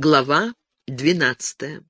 Глава двенадцатая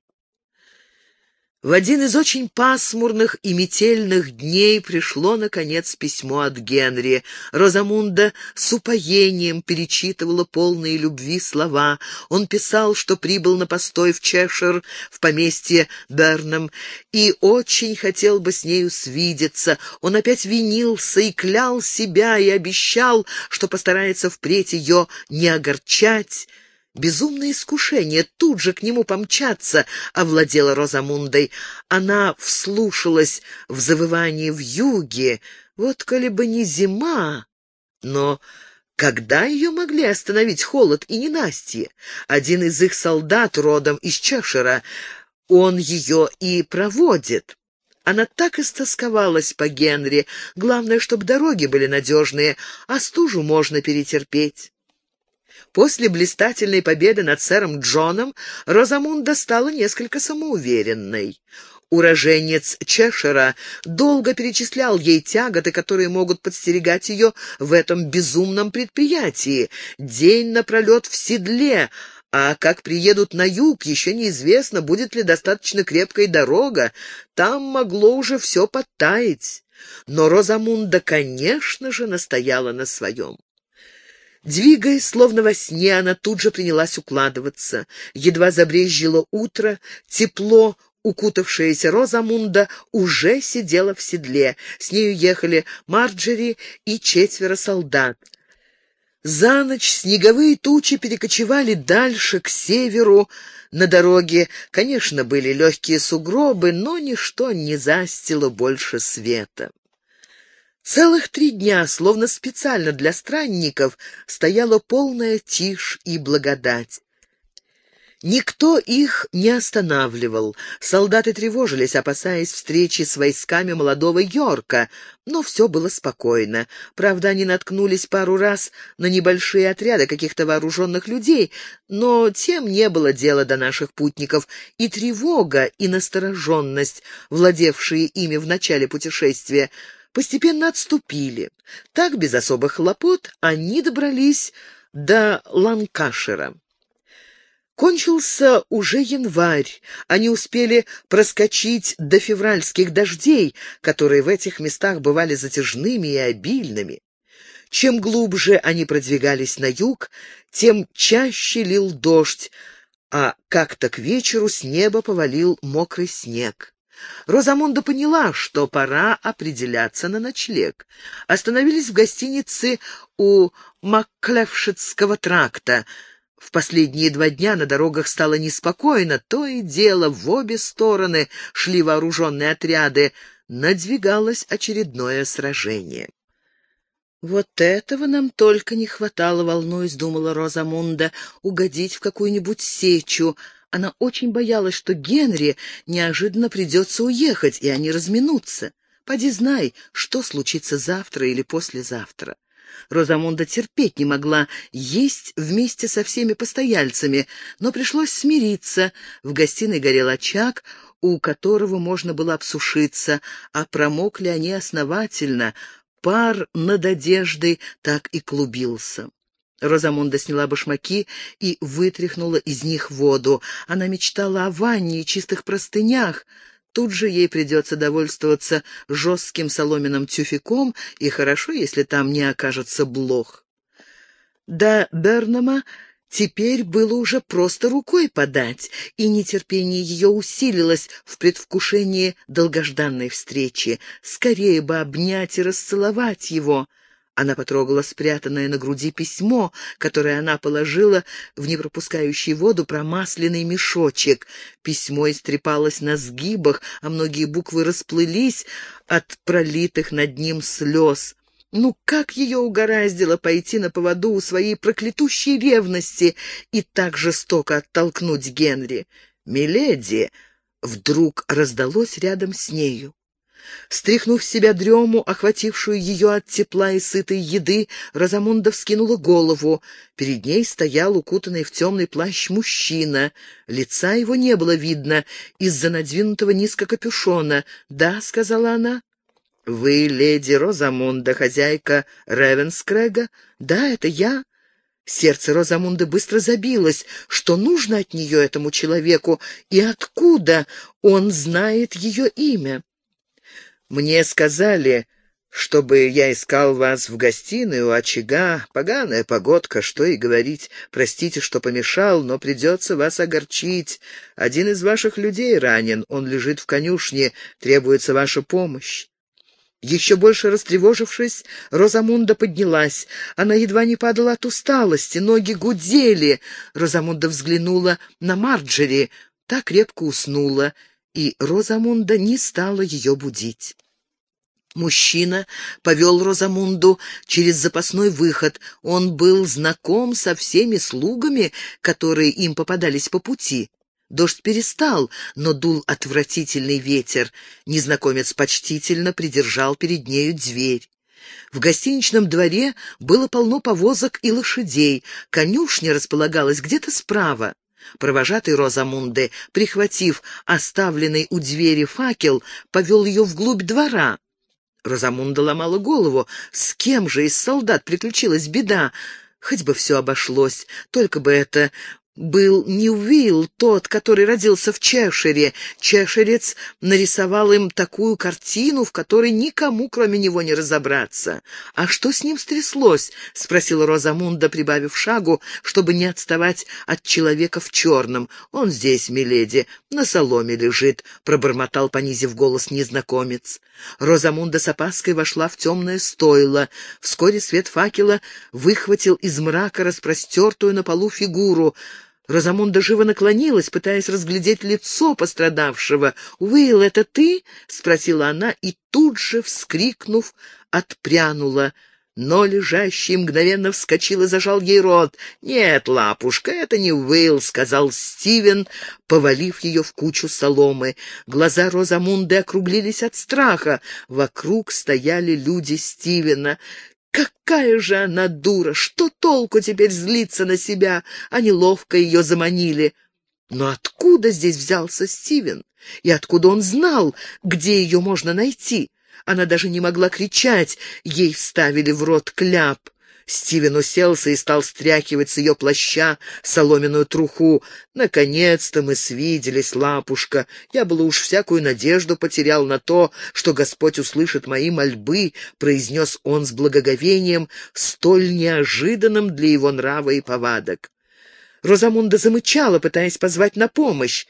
В один из очень пасмурных и метельных дней пришло, наконец, письмо от Генри. Розамунда с упоением перечитывала полные любви слова. Он писал, что прибыл на постой в Чешир, в поместье Берном, и очень хотел бы с нею свидеться. Он опять винился и клял себя, и обещал, что постарается впредь ее не огорчать. Безумное искушение тут же к нему помчаться овладело Розамундой. Она вслушалась в завывание в юге. Вот коли бы не зима, но... Когда ее могли остановить холод и ненастье? Один из их солдат родом из Чешира, он ее и проводит. Она так истосковалась по Генри. Главное, чтобы дороги были надежные, а стужу можно перетерпеть. После блистательной победы над сэром Джоном Розамунда стала несколько самоуверенной. Уроженец Чешера долго перечислял ей тяготы, которые могут подстерегать ее в этом безумном предприятии. День напролет в седле, а как приедут на юг, еще неизвестно, будет ли достаточно крепкая дорога. Там могло уже все подтаять. Но Розамунда, конечно же, настояла на своем. Двигаясь, словно во сне, она тут же принялась укладываться. Едва забрежило утро, тепло укутавшаяся Розамунда уже сидела в седле. С нею ехали Марджери и четверо солдат. За ночь снеговые тучи перекочевали дальше, к северу. На дороге, конечно, были легкие сугробы, но ничто не застило больше света. Целых три дня, словно специально для странников, стояла полная тишь и благодать. Никто их не останавливал. Солдаты тревожились, опасаясь встречи с войсками молодого Йорка, но все было спокойно. Правда, они наткнулись пару раз на небольшие отряды каких-то вооруженных людей, но тем не было дела до наших путников, и тревога, и настороженность, владевшие ими в начале путешествия, постепенно отступили. Так, без особых хлопот, они добрались до Ланкашера. Кончился уже январь. Они успели проскочить до февральских дождей, которые в этих местах бывали затяжными и обильными. Чем глубже они продвигались на юг, тем чаще лил дождь, а как-то к вечеру с неба повалил мокрый снег. Розамунда поняла, что пора определяться на ночлег. Остановились в гостинице у Макклевшитского тракта. В последние два дня на дорогах стало неспокойно, то и дело в обе стороны шли вооруженные отряды, надвигалось очередное сражение. «Вот этого нам только не хватало, волнуясь», — думала Розамунда, — «угодить в какую-нибудь сечу». Она очень боялась, что Генри неожиданно придется уехать, и они разминутся. Поди знай, что случится завтра или послезавтра. Розамунда терпеть не могла есть вместе со всеми постояльцами, но пришлось смириться. В гостиной горел очаг, у которого можно было обсушиться, а промокли они основательно. Пар над одеждой так и клубился. Розамунда сняла башмаки и вытряхнула из них воду. Она мечтала о ванне и чистых простынях. Тут же ей придется довольствоваться жестким соломенным тюфяком, и хорошо, если там не окажется блох. До Бернама теперь было уже просто рукой подать, и нетерпение ее усилилось в предвкушении долгожданной встречи. Скорее бы обнять и расцеловать его — она потрогала спрятанное на груди письмо, которое она положила в непропускающий воду промасленный мешочек. Письмо истрепалось на сгибах, а многие буквы расплылись от пролитых над ним слез. Ну, как ее угораздило пойти на поводу у своей проклятущей ревности и так жестоко оттолкнуть Генри? «Миледи!» вдруг раздалось рядом с нею. Стряхнув с себя дрему, охватившую ее от тепла и сытой еды, Розамунда вскинула голову. Перед ней стоял укутанный в темный плащ мужчина. Лица его не было видно из-за надвинутого низко капюшона. «Да», — сказала она. «Вы леди Розамунда, хозяйка Ревенскрега?» «Да, это я». Сердце Розамунды быстро забилось. Что нужно от нее этому человеку и откуда он знает ее имя? «Мне сказали, чтобы я искал вас в гостиной у очага. Поганая погодка, что и говорить. Простите, что помешал, но придется вас огорчить. Один из ваших людей ранен, он лежит в конюшне, требуется ваша помощь. Еще больше растревожившись, Розамунда поднялась. Она едва не падала от усталости, ноги гудели. Розамунда взглянула на Марджери, та крепко уснула, и Розамунда не стала ее будить. Мужчина повел Розамунду через запасной выход. Он был знаком со всеми слугами, которые им попадались по пути. Дождь перестал, но дул отвратительный ветер. Незнакомец почтительно придержал перед нею дверь. В гостиничном дворе было полно повозок и лошадей. Конюшня располагалась где-то справа. Провожатый Розамунды, прихватив оставленный у двери факел, повел ее вглубь двора. Розамунда ломала голову. С кем же из солдат приключилась беда? Хоть бы все обошлось, только бы это был не Уилл, тот, который родился в Чешире. Чешерец нарисовал им такую картину, в которой никому, кроме него, не разобраться. «А что с ним стряслось?» — спросила Розамунда, прибавив шагу, чтобы не отставать от человека в черном. «Он здесь, миледи, на соломе лежит», — пробормотал, понизив голос незнакомец. Розамунда с опаской вошла в темное стойло. Вскоре свет факела выхватил из мрака распростертую на полу фигуру — Розамунда живо наклонилась, пытаясь разглядеть лицо пострадавшего. «Уилл, это ты?» — спросила она и тут же, вскрикнув, отпрянула. Но лежащий мгновенно вскочил и зажал ей рот. «Нет, лапушка, это не Уилл», — сказал Стивен, повалив ее в кучу соломы. Глаза Розамунды округлились от страха. Вокруг стояли люди Стивена. Какая же она дура! Что толку теперь злиться на себя? Они ловко ее заманили. Но откуда здесь взялся Стивен? И откуда он знал, где ее можно найти? Она даже не могла кричать, ей вставили в рот кляп. Стивен уселся и стал стряхивать с ее плаща соломенную труху. «Наконец-то мы свиделись, лапушка. Я было уж всякую надежду потерял на то, что Господь услышит мои мольбы», — произнес он с благоговением, столь неожиданным для его нрава и повадок. Розамунда замычала, пытаясь позвать на помощь.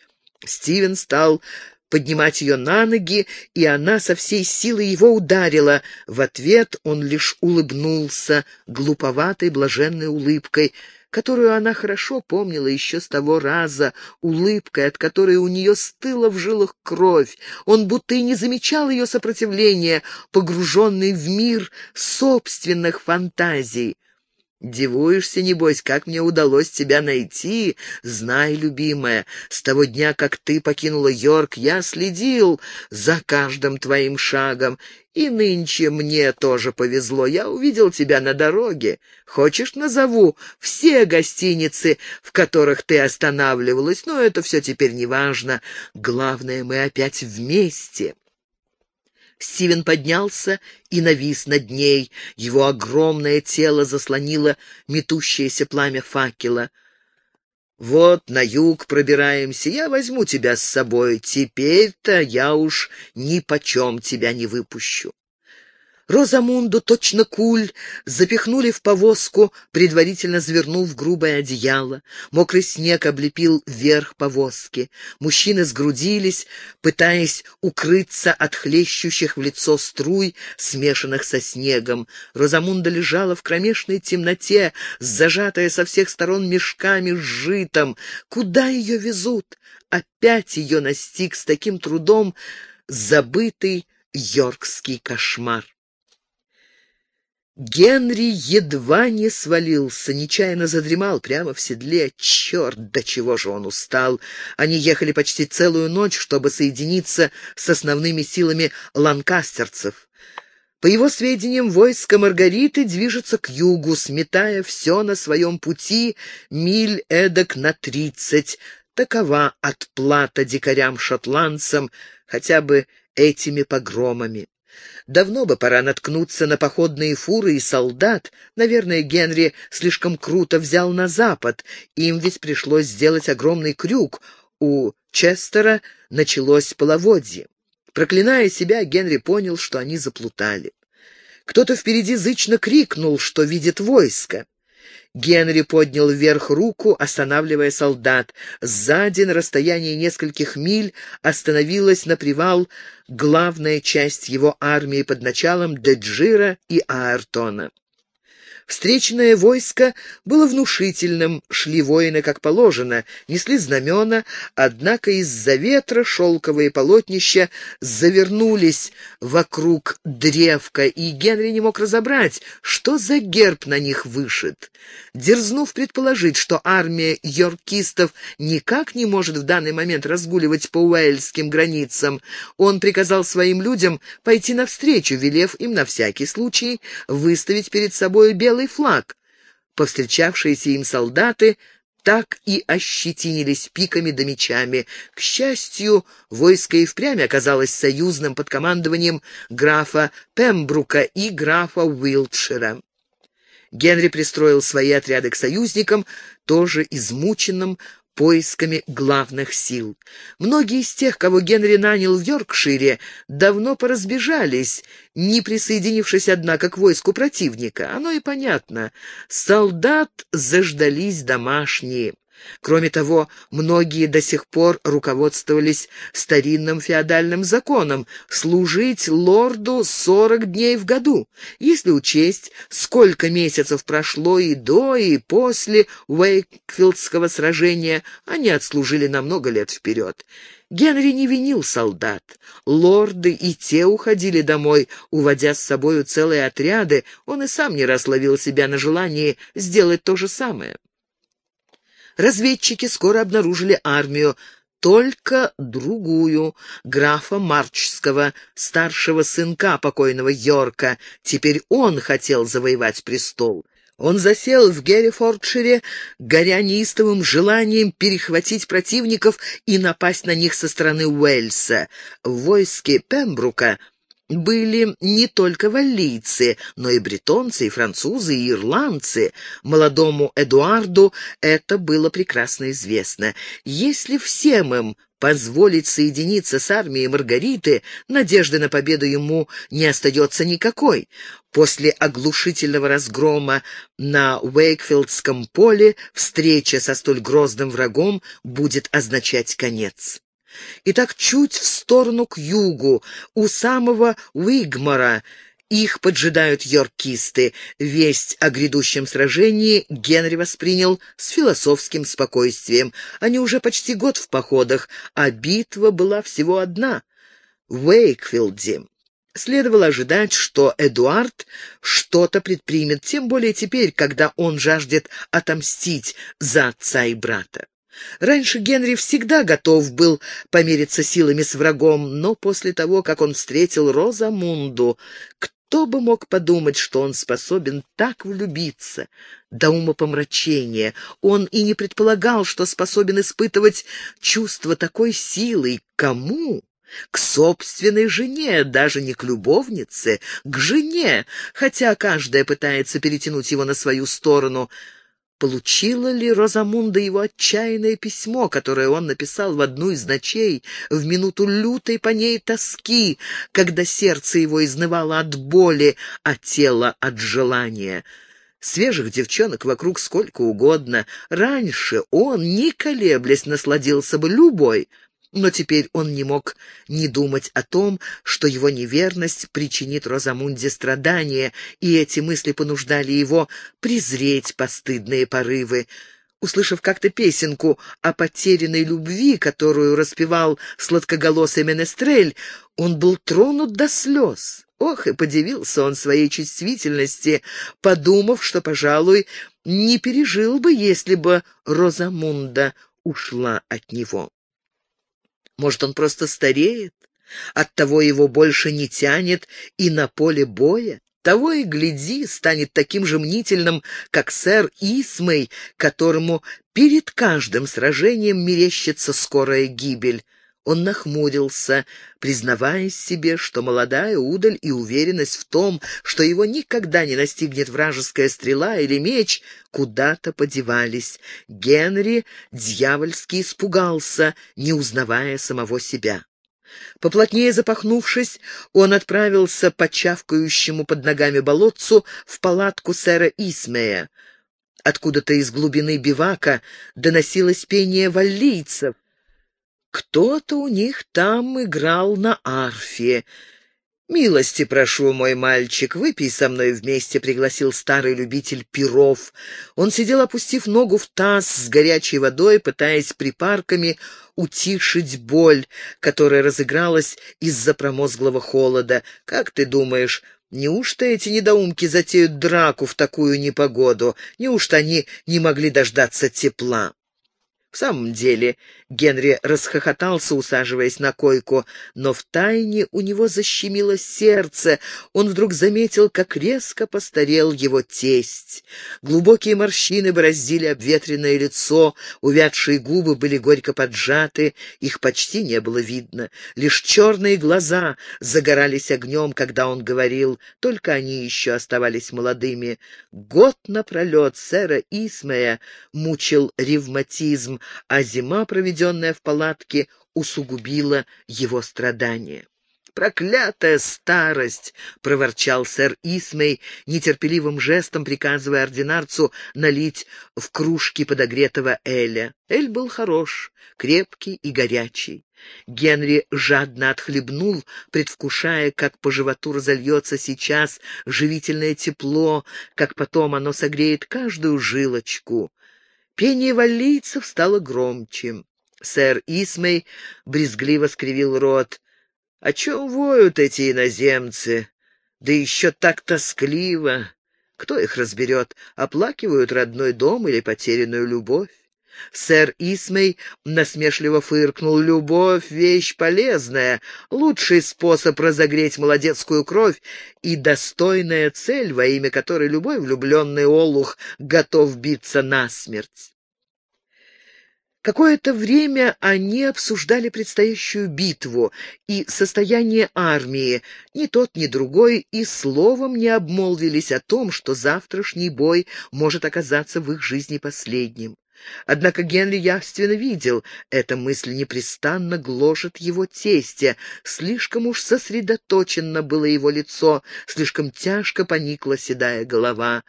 Стивен стал поднимать ее на ноги, и она со всей силы его ударила. В ответ он лишь улыбнулся глуповатой блаженной улыбкой, которую она хорошо помнила еще с того раза, улыбкой, от которой у нее стыла в жилах кровь. Он будто и не замечал ее сопротивления, погруженный в мир собственных фантазий. Дивуешься, небось, как мне удалось тебя найти? Знай, любимая, с того дня, как ты покинула Йорк, я следил за каждым твоим шагом, и нынче мне тоже повезло. Я увидел тебя на дороге. Хочешь, назову все гостиницы, в которых ты останавливалась, но это все теперь не важно. Главное, мы опять вместе». Стивен поднялся и навис над ней. Его огромное тело заслонило метущееся пламя факела. «Вот на юг пробираемся, я возьму тебя с собой. Теперь-то я уж ни почем тебя не выпущу». Розамунду, точно куль, запихнули в повозку, предварительно завернув грубое одеяло. Мокрый снег облепил верх повозки. Мужчины сгрудились, пытаясь укрыться от хлещущих в лицо струй, смешанных со снегом. Розамунда лежала в кромешной темноте, зажатая со всех сторон мешками с житом. Куда ее везут? Опять ее настиг с таким трудом забытый йоркский кошмар. Генри едва не свалился, нечаянно задремал прямо в седле. Черт, до чего же он устал! Они ехали почти целую ночь, чтобы соединиться с основными силами ланкастерцев. По его сведениям, войско Маргариты движется к югу, сметая все на своем пути миль эдак на тридцать. Такова отплата дикарям-шотландцам хотя бы этими погромами. Давно бы пора наткнуться на походные фуры и солдат. Наверное, Генри слишком круто взял на запад. Им ведь пришлось сделать огромный крюк. У Честера началось половодье. Проклиная себя, Генри понял, что они заплутали. Кто-то впереди зычно крикнул, что видит войско. Генри поднял вверх руку, останавливая солдат. Сзади, на расстоянии нескольких миль, остановилась на привал главная часть его армии под началом Деджира и Аэртона. Встречное войско было внушительным, шли воины как положено, несли знамена, однако из-за ветра шелковые полотнища завернулись вокруг древка, и Генри не мог разобрать, что за герб на них вышит. Дерзнув предположить, что армия йоркистов никак не может в данный момент разгуливать по уэльским границам, он приказал своим людям пойти навстречу, велев им на всякий случай выставить перед собой белый белый флаг. Повстречавшиеся им солдаты так и ощетинились пиками да мечами. К счастью, войско и впрямь оказалось союзным под командованием графа Пембрука и графа Уилтшира. Генри пристроил свои отряды к союзникам, тоже измученным поисками главных сил. Многие из тех, кого Генри нанял в Йоркшире, давно поразбежались, не присоединившись, однако, к войску противника. Оно и понятно. Солдат заждались домашние. Кроме того, многие до сих пор руководствовались старинным феодальным законом служить лорду сорок дней в году. Если учесть, сколько месяцев прошло и до, и после Уэйкфилдского сражения, они отслужили на много лет вперед. Генри не винил солдат. Лорды и те уходили домой, уводя с собою целые отряды. Он и сам не раз ловил себя на желании сделать то же самое. Разведчики скоро обнаружили армию, только другую, графа Марчского, старшего сынка покойного Йорка. Теперь он хотел завоевать престол. Он засел в Геррифордшире, горя неистовым желанием перехватить противников и напасть на них со стороны Уэльса. В войске Пембрука были не только валлийцы, но и бретонцы, и французы, и ирландцы. Молодому Эдуарду это было прекрасно известно. Если всем им позволить соединиться с армией Маргариты, надежды на победу ему не остается никакой. После оглушительного разгрома на Уэйкфилдском поле встреча со столь грозным врагом будет означать конец. И так чуть в сторону к югу, у самого Уигмара, их поджидают йоркисты. Весть о грядущем сражении Генри воспринял с философским спокойствием. Они уже почти год в походах, а битва была всего одна — в Уэйкфилде. Следовало ожидать, что Эдуард что-то предпримет, тем более теперь, когда он жаждет отомстить за отца и брата. Раньше Генри всегда готов был помериться силами с врагом, но после того, как он встретил Розамунду, кто бы мог подумать, что он способен так влюбиться? До умопомрачения он и не предполагал, что способен испытывать чувство такой силы. Кому? К собственной жене, даже не к любовнице, к жене, хотя каждая пытается перетянуть его на свою сторону — Получила ли Розамунда его отчаянное письмо, которое он написал в одну из ночей, в минуту лютой по ней тоски, когда сердце его изнывало от боли, а тело от желания? Свежих девчонок вокруг сколько угодно. Раньше он, не колеблясь, насладился бы любой, но теперь он не мог не думать о том, что его неверность причинит Розамунде страдания, и эти мысли понуждали его презреть постыдные порывы. Услышав как-то песенку о потерянной любви, которую распевал сладкоголосый Менестрель, он был тронут до слез. Ох, и подивился он своей чувствительности, подумав, что, пожалуй, не пережил бы, если бы Розамунда ушла от него. Может, он просто стареет? Оттого его больше не тянет и на поле боя? Того и гляди, станет таким же мнительным, как сэр Исмей, которому перед каждым сражением мерещится скорая гибель. Он нахмурился, признавая себе, что молодая удаль и уверенность в том, что его никогда не настигнет вражеская стрела или меч, куда-то подевались. Генри дьявольски испугался, не узнавая самого себя. Поплотнее запахнувшись, он отправился по чавкающему под ногами болотцу в палатку сэра Исмея. Откуда-то из глубины бивака доносилось пение валлийцев. Кто-то у них там играл на арфе. «Милости прошу, мой мальчик, выпей со мной вместе», — пригласил старый любитель перов. Он сидел, опустив ногу в таз с горячей водой, пытаясь припарками утишить боль, которая разыгралась из-за промозглого холода. «Как ты думаешь, Неужто эти недоумки затеют драку в такую непогоду? Неужто они не могли дождаться тепла? В самом деле, Генри расхохотался, усаживаясь на койку, но втайне у него защемило сердце. Он вдруг заметил, как резко постарел его тесть. Глубокие морщины бороздили обветренное лицо, увядшие губы были горько поджаты, их почти не было видно. Лишь черные глаза загорались огнем, когда он говорил, только они еще оставались молодыми. Год напролет сэра Исмея мучил ревматизм, а зима, проведенная в палатке, усугубила его страдания. «Проклятая старость!» — проворчал сэр Исмей, нетерпеливым жестом приказывая ординарцу налить в кружки подогретого Эля. Эль был хорош, крепкий и горячий. Генри жадно отхлебнул, предвкушая, как по животу разольется сейчас живительное тепло, как потом оно согреет каждую жилочку. Пение валлийцев стало громче. Сэр Исмей брезгливо скривил рот. «О чем воют эти иноземцы? Да еще так тоскливо! Кто их разберет, оплакивают родной дом или потерянную любовь? Сэр Исмей насмешливо фыркнул. «Любовь — вещь полезная, лучший способ разогреть молодецкую кровь и достойная цель, во имя которой любой влюбленный олух готов биться насмерть». Какое-то время они обсуждали предстоящую битву и состояние армии. Ни тот, ни другой и словом не обмолвились о том, что завтрашний бой может оказаться в их жизни последним. Однако Генри явственно видел, эта мысль непрестанно гложет его тестя. Слишком уж сосредоточенно было его лицо, слишком тяжко поникла седая голова.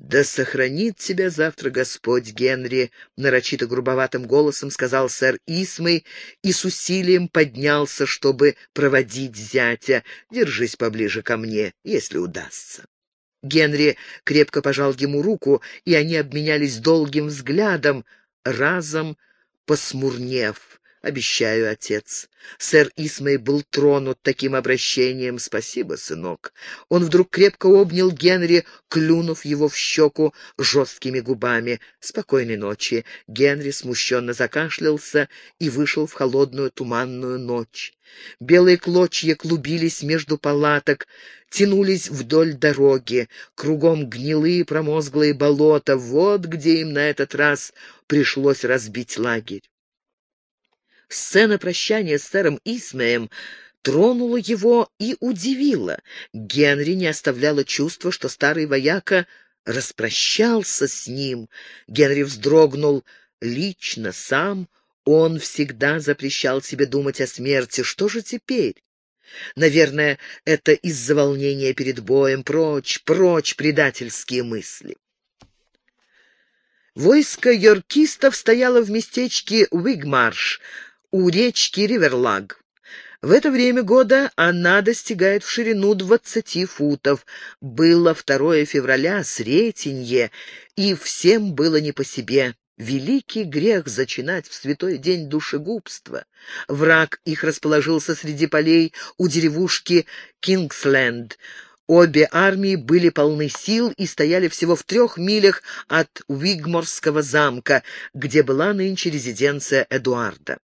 «Да сохранит тебя завтра Господь, Генри!» — нарочито грубоватым голосом сказал сэр Исмой и с усилием поднялся, чтобы проводить зятя. «Держись поближе ко мне, если удастся». Генри крепко пожал ему руку, и они обменялись долгим взглядом, разом посмурнев. «Обещаю, отец». Сэр Исмей был тронут таким обращением. «Спасибо, сынок». Он вдруг крепко обнял Генри, клюнув его в щеку жесткими губами. «Спокойной ночи». Генри смущенно закашлялся и вышел в холодную туманную ночь. Белые клочья клубились между палаток, тянулись вдоль дороги. Кругом гнилые промозглые болота. Вот где им на этот раз пришлось разбить лагерь. Сцена прощания с сэром Исмеем тронула его и удивила. Генри не оставляло чувства, что старый вояка распрощался с ним. Генри вздрогнул лично, сам. Он всегда запрещал себе думать о смерти. Что же теперь? Наверное, это из-за волнения перед боем. Прочь, прочь предательские мысли. Войско йоркистов стояло в местечке Уигмарш, у речки Риверлаг. В это время года она достигает в ширину двадцати футов. Было 2 февраля, Сретенье, и всем было не по себе. Великий грех зачинать в святой день душегубства. Враг их расположился среди полей у деревушки Кингсленд. Обе армии были полны сил и стояли всего в трех милях от Уигморского замка, где была нынче резиденция Эдуарда.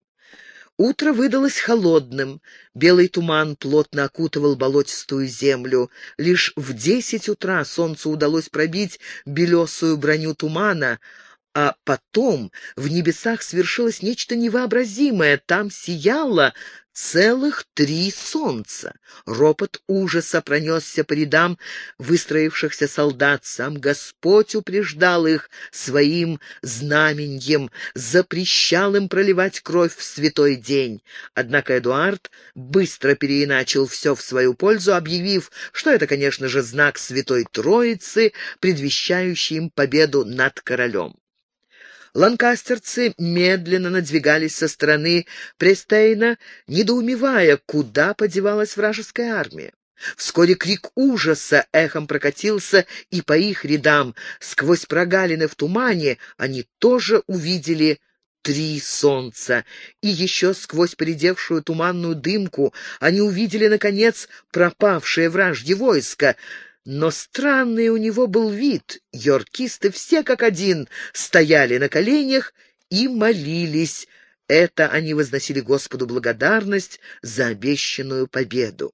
Утро выдалось холодным, белый туман плотно окутывал болотистую землю. Лишь в десять утра солнцу удалось пробить белесую броню тумана, А потом в небесах свершилось нечто невообразимое. Там сияло Целых три солнца. Ропот ужаса пронесся по рядам выстроившихся солдат. Сам Господь упреждал их своим знаменьем, запрещал им проливать кровь в святой день. Однако Эдуард быстро переиначил все в свою пользу, объявив, что это, конечно же, знак Святой Троицы, предвещающий им победу над королем. Ланкастерцы медленно надвигались со стороны Престейна, недоумевая, куда подевалась вражеская армия. Вскоре крик ужаса эхом прокатился и по их рядам. Сквозь прогалины в тумане они тоже увидели три солнца. И еще сквозь поредевшую туманную дымку они увидели, наконец, пропавшее вражье войско — но странный у него был вид. Йоркисты все как один стояли на коленях и молились. Это они возносили Господу благодарность за обещанную победу.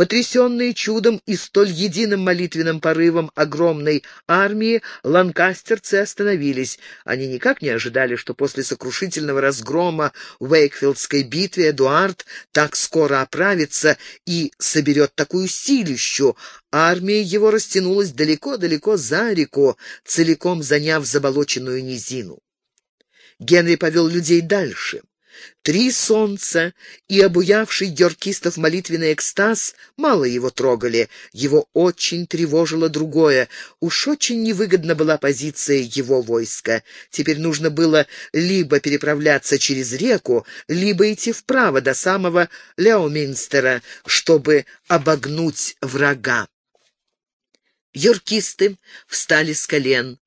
Потрясенные чудом и столь единым молитвенным порывом огромной армии, ланкастерцы остановились. Они никак не ожидали, что после сокрушительного разгрома в Уэйкфилдской битве Эдуард так скоро оправится и соберет такую силищу. Армия его растянулась далеко-далеко за реку, целиком заняв заболоченную низину. Генри повел людей дальше. Три солнца и обуявший георгистов молитвенный экстаз мало его трогали. Его очень тревожило другое. Уж очень невыгодна была позиция его войска. Теперь нужно было либо переправляться через реку, либо идти вправо до самого Леоминстера, чтобы обогнуть врага. Йоркисты встали с колен,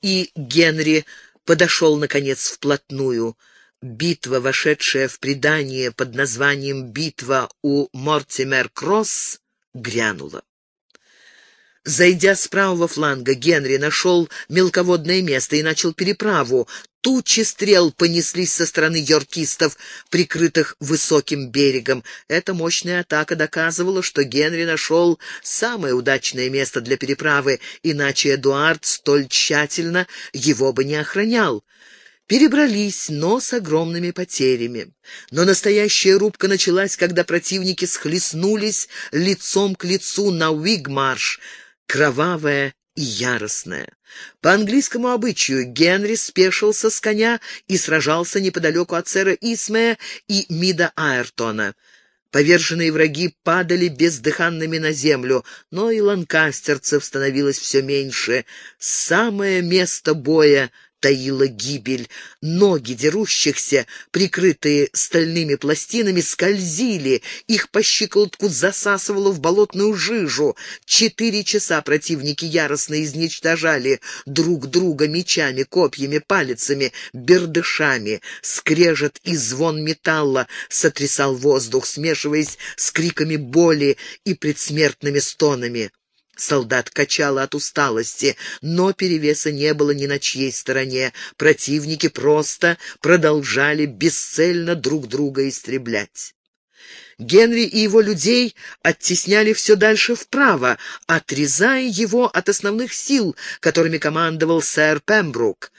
и Генри подошел, наконец, вплотную — битва, вошедшая в предание под названием «Битва у Мортимер-Кросс», грянула. Зайдя с правого фланга, Генри нашел мелководное место и начал переправу. Тучи стрел понеслись со стороны йоркистов, прикрытых высоким берегом. Эта мощная атака доказывала, что Генри нашел самое удачное место для переправы, иначе Эдуард столь тщательно его бы не охранял. Перебрались, но с огромными потерями. Но настоящая рубка началась, когда противники схлестнулись лицом к лицу на Уигмарш, кровавая и яростная. По английскому обычаю Генри спешился с коня и сражался неподалеку от сэра Исмея и Мида Айртона. Поверженные враги падали бездыханными на землю, но и ланкастерцев становилось все меньше. Самое место боя — таила гибель. Ноги дерущихся, прикрытые стальными пластинами, скользили, их по щиколотку засасывало в болотную жижу. Четыре часа противники яростно изничтожали друг друга мечами, копьями, палицами, бердышами. Скрежет и звон металла сотрясал воздух, смешиваясь с криками боли и предсмертными стонами. Солдат качало от усталости, но перевеса не было ни на чьей стороне. Противники просто продолжали бесцельно друг друга истреблять. Генри и его людей оттесняли все дальше вправо, отрезая его от основных сил, которыми командовал сэр Пембрук.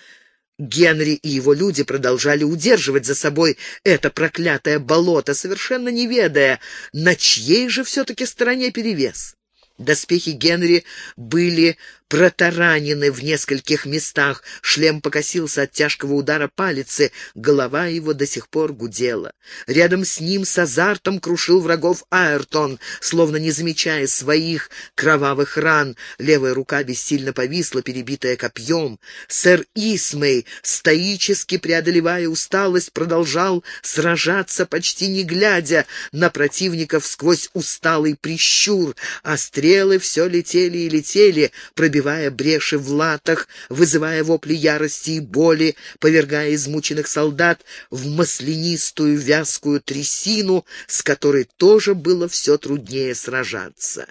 Генри и его люди продолжали удерживать за собой это проклятое болото, совершенно не ведая, на чьей же все-таки стороне перевес. Доспехи Генри были протаранены в нескольких местах, шлем покосился от тяжкого удара палицы, голова его до сих пор гудела. Рядом с ним с азартом крушил врагов Айртон, словно не замечая своих кровавых ран. Левая рука бессильно повисла, перебитая копьем. Сэр Исмей, стоически преодолевая усталость, продолжал сражаться, почти не глядя на противников сквозь усталый прищур, а стрелы все летели и летели, пробивая пробивая бреши в латах, вызывая вопли ярости и боли, повергая измученных солдат в маслянистую вязкую трясину, с которой тоже было все труднее сражаться.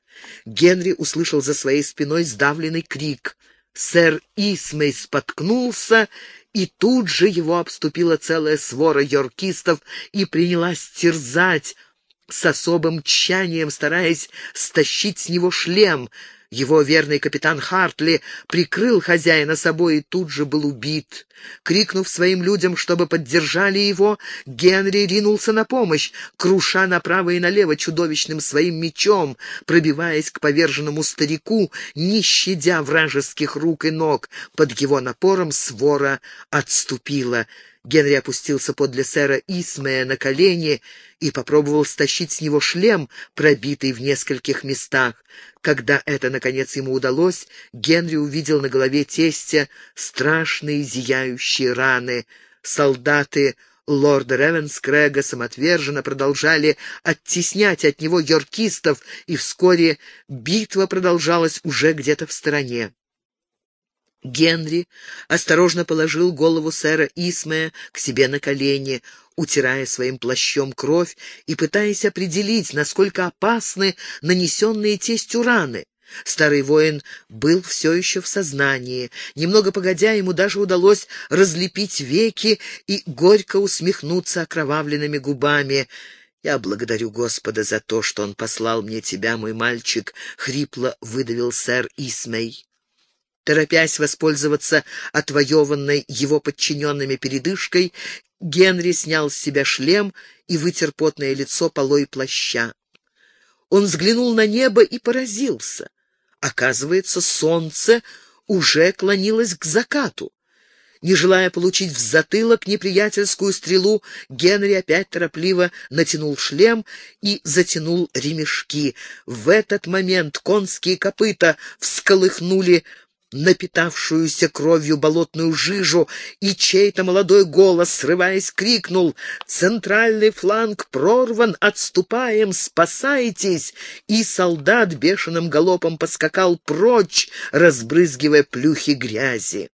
Генри услышал за своей спиной сдавленный крик. Сэр Исмей споткнулся, и тут же его обступила целая свора йоркистов и принялась терзать с особым тщанием, стараясь стащить с него шлем — Его верный капитан Хартли прикрыл хозяина собой и тут же был убит. Крикнув своим людям, чтобы поддержали его, Генри ринулся на помощь, круша направо и налево чудовищным своим мечом, пробиваясь к поверженному старику, не щадя вражеских рук и ног. Под его напором свора отступила. Генри опустился подле сэра Исмея на колени и попробовал стащить с него шлем, пробитый в нескольких местах. Когда это, наконец, ему удалось, Генри увидел на голове тестя страшные зияющие раны. Солдаты лорда Ревенскрега самоотверженно продолжали оттеснять от него йоркистов, и вскоре битва продолжалась уже где-то в стороне. Генри осторожно положил голову сэра Исмея к себе на колени, утирая своим плащом кровь и пытаясь определить, насколько опасны нанесенные тестью раны. Старый воин был все еще в сознании. Немного погодя, ему даже удалось разлепить веки и горько усмехнуться окровавленными губами. «Я благодарю Господа за то, что Он послал мне тебя, мой мальчик», — хрипло выдавил сэр Исмей. Торопясь воспользоваться отвоеванной его подчиненными передышкой, Генри снял с себя шлем и вытер потное лицо полой плаща. Он взглянул на небо и поразился. Оказывается, солнце уже клонилось к закату. Не желая получить в затылок неприятельскую стрелу, Генри опять торопливо натянул шлем и затянул ремешки. В этот момент конские копыта всколыхнули напитавшуюся кровью болотную жижу, и чей-то молодой голос, срываясь, крикнул «Центральный фланг прорван! Отступаем! Спасайтесь!» И солдат бешеным галопом поскакал прочь, разбрызгивая плюхи грязи.